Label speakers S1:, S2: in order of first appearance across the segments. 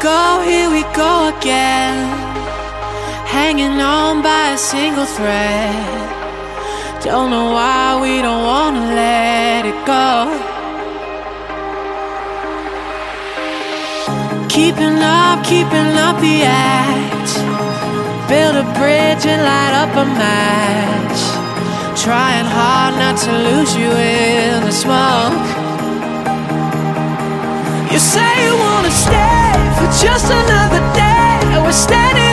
S1: go, here we go again. Hanging on by a single thread. Don't know why we don't wanna let it go. Keeping up, keeping up the act. Build a bridge and light up a match. Trying hard not to lose you in the smoke. You say you wanna stay just another day. We're standing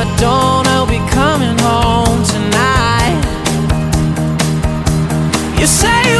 S1: I don't, I'll be coming home tonight. You say